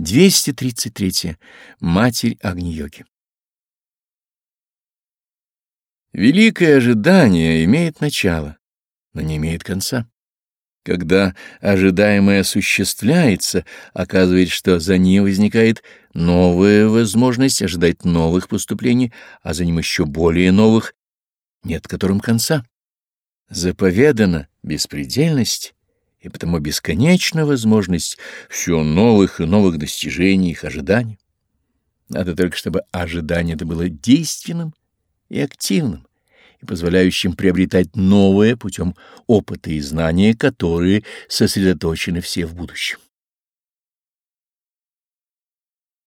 233. Матерь Агни-йоги. Великое ожидание имеет начало, но не имеет конца. Когда ожидаемое осуществляется, оказывается, что за ним возникает новая возможность ожидать новых поступлений, а за ним еще более новых, нет которым конца. Заповедана беспредельность и потому бесконечна возможность все новых и новых достижений, их ожиданий. Надо только, чтобы ожидание это было действенным и активным, и позволяющим приобретать новое путем опыта и знания, которые сосредоточены все в будущем.